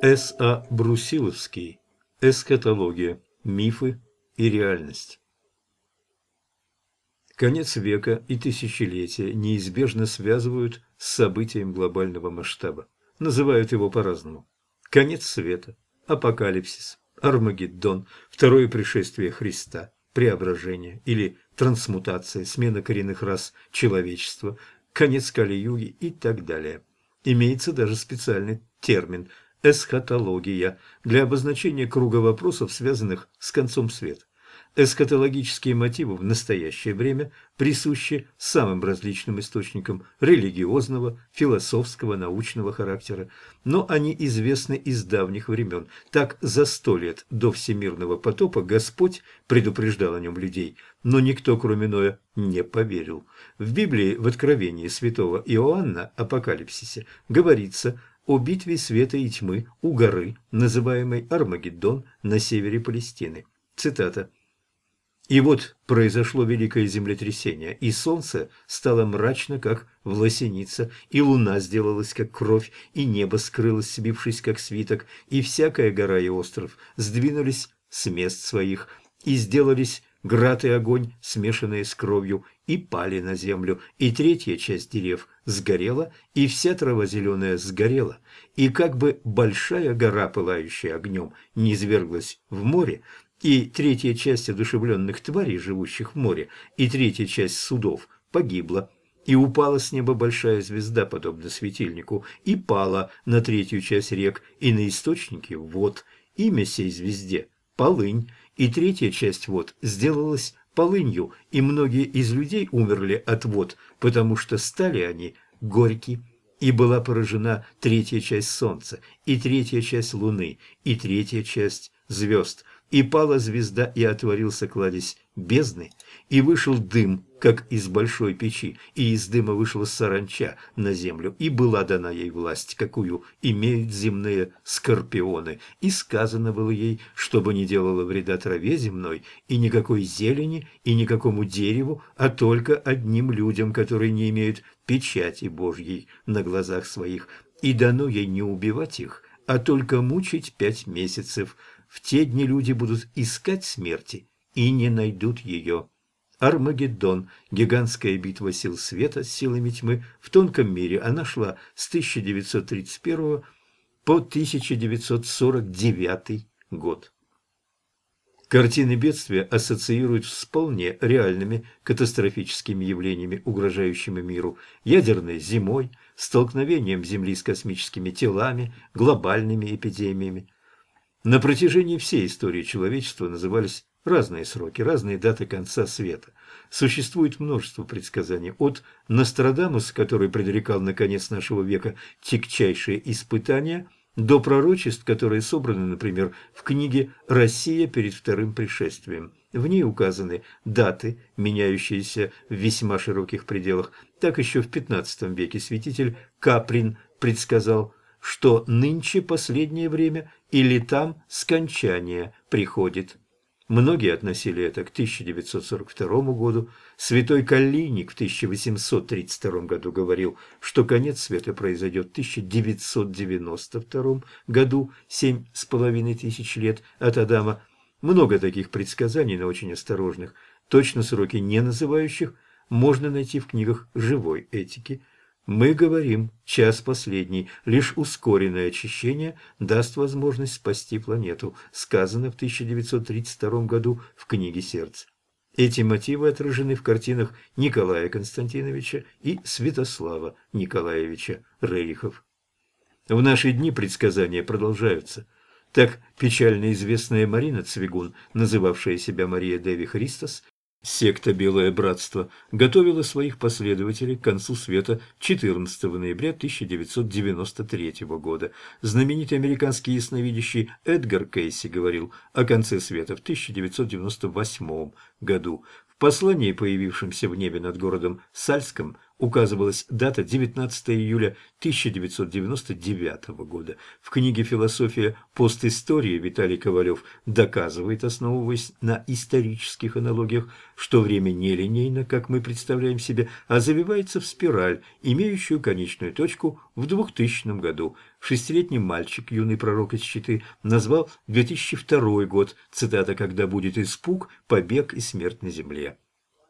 С. А. Брусиловский. Эсхатология. Мифы и реальность. Конец века и тысячелетия неизбежно связывают с событием глобального масштаба. Называют его по-разному. Конец света, апокалипсис, Армагеддон, второе пришествие Христа, преображение или трансмутация, смена коренных рас человечества, конец Кали-юги и так далее. Имеется даже специальный термин – эсхатология для обозначения круга вопросов, связанных с концом света. Эсхатологические мотивы в настоящее время присущи самым различным источникам религиозного, философского, научного характера, но они известны из давних времен. Так, за сто лет до всемирного потопа Господь предупреждал о нем людей, но никто, кроме Ноя, не поверил. В Библии в Откровении святого Иоанна, Апокалипсисе, говорится о битве света и тьмы у горы, называемой Армагеддон на севере Палестины. Цитата. «И вот произошло великое землетрясение, и солнце стало мрачно, как власеница, и луна сделалась, как кровь, и небо скрылось, сбившись, как свиток, и всякая гора и остров сдвинулись с мест своих, и сделались град и огонь, смешанные с кровью, и пали на землю, и третья часть дерев сгорела, и вся трава зеленая сгорела, и как бы большая гора, пылающая огнем, не изверглась в море, и третья часть одушевленных тварей, живущих в море, и третья часть судов погибла, и упала с неба большая звезда, подобно светильнику, и пала на третью часть рек и на источники вод. Имя сей звезде – Полынь, и третья часть вод сделалась полынью, и многие из людей умерли от вод, потому что стали они горьки. И была поражена третья часть солнца, и третья часть луны, и третья часть звезд. И пала звезда, и отворился кладезь бездны, и вышел дым, как из большой печи, и из дыма вышла саранча на землю, и была дана ей власть, какую имеют земные скорпионы, и сказано было ей, чтобы не делала вреда траве земной, и никакой зелени, и никакому дереву, а только одним людям, которые не имеют печати Божьей на глазах своих, и дано ей не убивать их, а только мучить пять месяцев – в те дни люди будут искать смерти и не найдут ее. Армагеддон, гигантская битва сил света с силами тьмы в тонком мире, она шла с 1931 по 1949 год. Картины бедствия ассоциируют с вполне реальными катастрофическими явлениями, угрожающими миру, ядерной зимой, столкновением Земли с космическими телами, глобальными эпидемиями. На протяжении всей истории человечества назывались разные сроки, разные даты конца света. Существует множество предсказаний. От Нострадамуса, который предрекал на конец нашего века тягчайшие испытания, до пророчеств, которые собраны, например, в книге «Россия перед вторым пришествием». В ней указаны даты, меняющиеся в весьма широких пределах. Так еще в XV веке святитель Каприн предсказал что нынче последнее время или там скончание приходит. Многие относили это к 1942 году. Святой Калиник в 1832 году говорил, что конец света произойдет в 1992 году, семь с половиной тысяч лет от Адама. Много таких предсказаний, но очень осторожных, точно сроки не называющих, можно найти в книгах живой этики – мы говорим, час последний, лишь ускоренное очищение даст возможность спасти планету, сказано в 1932 году в книге «Сердце». Эти мотивы отражены в картинах Николая Константиновича и Святослава Николаевича Рерихов. В наши дни предсказания продолжаются. Так печально известная Марина Цвигун, называвшая себя Мария Деви Христос, Секта «Белое братство» готовила своих последователей к концу света 14 ноября 1993 года. Знаменитый американский ясновидящий Эдгар Кейси говорил о конце света в 1998 году. В послании, появившемся в небе над городом Сальском, указывалась дата 19 июля 1999 года. В книге «Философия постистории» Виталий Ковалев доказывает, основываясь на исторических аналогиях, что время нелинейно, как мы представляем себе, а завивается в спираль, имеющую конечную точку в 2000 году. Шестилетний мальчик, юный пророк из Читы, назвал 2002 год, цитата «когда будет испуг, побег и смерть на земле».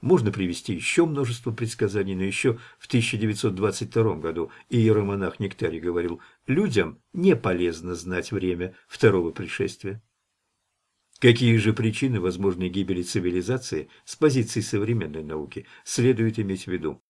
Можно привести еще множество предсказаний, но еще в 1922 году иеромонах Нектарий говорил, людям не полезно знать время второго пришествия. Какие же причины возможной гибели цивилизации с позиции современной науки следует иметь в виду?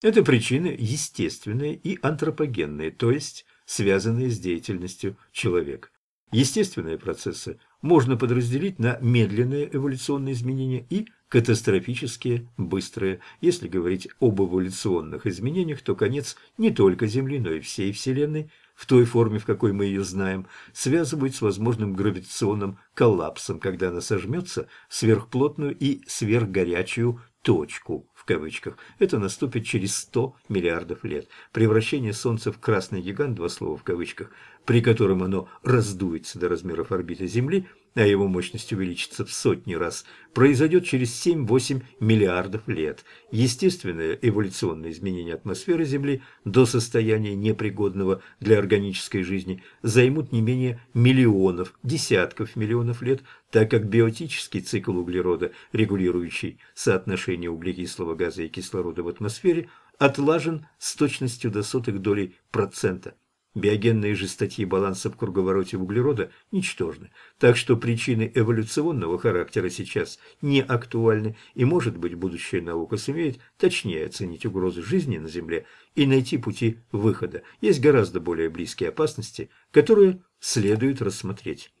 Это причины естественные и антропогенные, то есть связанные с деятельностью человека. Естественные процессы можно подразделить на медленные эволюционные изменения и катастрофические, быстрые. Если говорить об эволюционных изменениях, то конец не только Земли, но и всей Вселенной, в той форме, в какой мы ее знаем, связывают с возможным гравитационным коллапсом, когда она сожмется в сверхплотную и сверхгорячую точку, в кавычках. Это наступит через 100 миллиардов лет. Превращение Солнца в красный гигант, два слова в кавычках, при котором оно раздуется до размеров орбиты Земли – а его мощность увеличится в сотни раз, произойдет через 7-8 миллиардов лет. Естественное эволюционное изменение атмосферы Земли до состояния непригодного для органической жизни займут не менее миллионов, десятков миллионов лет, так как биотический цикл углерода, регулирующий соотношение углекислого газа и кислорода в атмосфере, отлажен с точностью до сотых долей процента. Биогенные же статьи баланса в круговороте углерода ничтожны, так что причины эволюционного характера сейчас не актуальны, и, может быть, будущая наука сумеет точнее оценить угрозы жизни на Земле и найти пути выхода. Есть гораздо более близкие опасности, которые следует рассмотреть.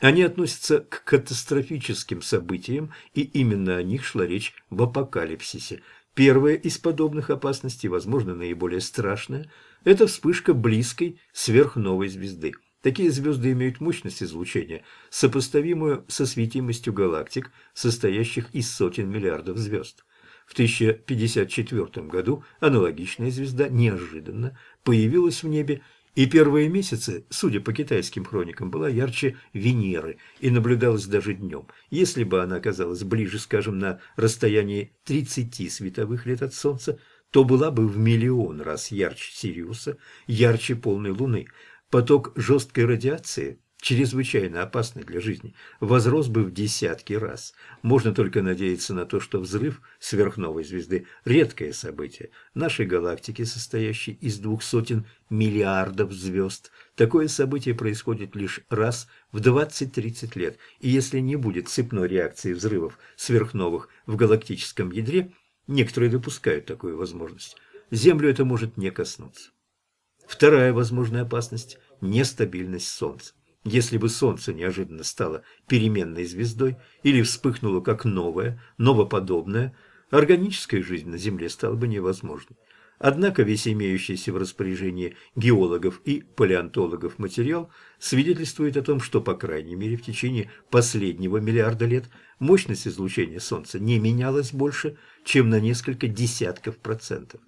Они относятся к катастрофическим событиям, и именно о них шла речь в апокалипсисе. Первая из подобных опасностей, возможно, наиболее страшная – это вспышка близкой сверхновой звезды. Такие звезды имеют мощность излучения, сопоставимую со светимостью галактик, состоящих из сотен миллиардов звезд. В 1054 году аналогичная звезда неожиданно появилась в небе, и первые месяцы, судя по китайским хроникам, была ярче Венеры и наблюдалась даже днем. Если бы она оказалась ближе, скажем, на расстоянии 30 световых лет от Солнца, то была бы в миллион раз ярче Сириуса, ярче полной Луны. Поток жесткой радиации, чрезвычайно опасный для жизни, возрос бы в десятки раз. Можно только надеяться на то, что взрыв сверхновой звезды – редкое событие. Нашей галактики, состоящей из двух сотен миллиардов звезд, такое событие происходит лишь раз в 20-30 лет, и если не будет цепной реакции взрывов сверхновых в галактическом ядре – Некоторые допускают такую возможность. Землю это может не коснуться. Вторая возможная опасность – нестабильность Солнца. Если бы Солнце неожиданно стало переменной звездой или вспыхнуло как новое, новоподобное, органическая жизнь на Земле стала бы невозможной. Однако весь имеющийся в распоряжении геологов и палеонтологов материал свидетельствует о том, что, по крайней мере, в течение последнего миллиарда лет мощность излучения Солнца не менялась больше, чем на несколько десятков процентов.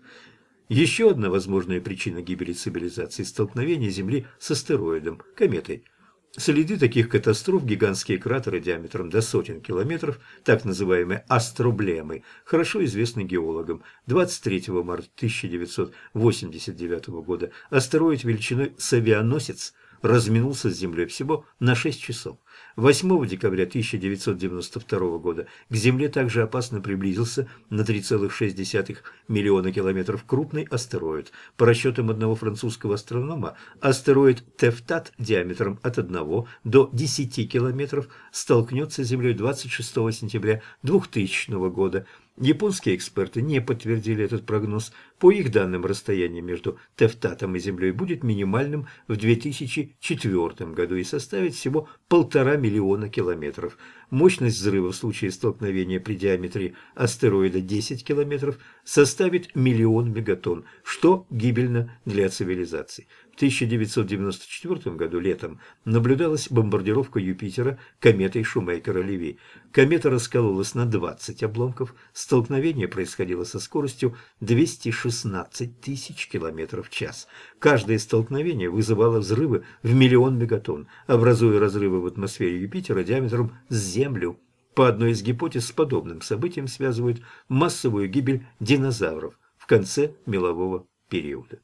Еще одна возможная причина гибели цивилизации – столкновение Земли с астероидом, кометой – Следы таких катастроф, гигантские кратеры диаметром до сотен километров, так называемые астроблемы, хорошо известны геологам. 23 марта 1989 года астероид величиной с авианосец разминулся с Землей всего на 6 часов. 8 декабря 1992 года к Земле также опасно приблизился на 3,6 миллиона километров крупный астероид. По расчетам одного французского астронома, астероид Тефтат диаметром от 1 до 10 километров столкнется с Землей 26 сентября 2000 года. Японские эксперты не подтвердили этот прогноз. По их данным, расстояние между Тефтатом и Землей будет минимальным в 2004 году и составит всего полтора миллиона километров. Мощность взрыва в случае столкновения при диаметре астероида 10 километров составит миллион мегатонн, что гибельно для цивилизации. В 1994 году летом наблюдалась бомбардировка Юпитера кометой Шумейкера-Леви. Комета раскололась на 20 обломков. Столкновение происходило со скоростью 216 тысяч километров в час. Каждое столкновение вызывало взрывы в миллион мегатонн, образуя разрывы в атмосфере Юпитера диаметром с Землю. По одной из гипотез с подобным событием связывают массовую гибель динозавров в конце мелового периода.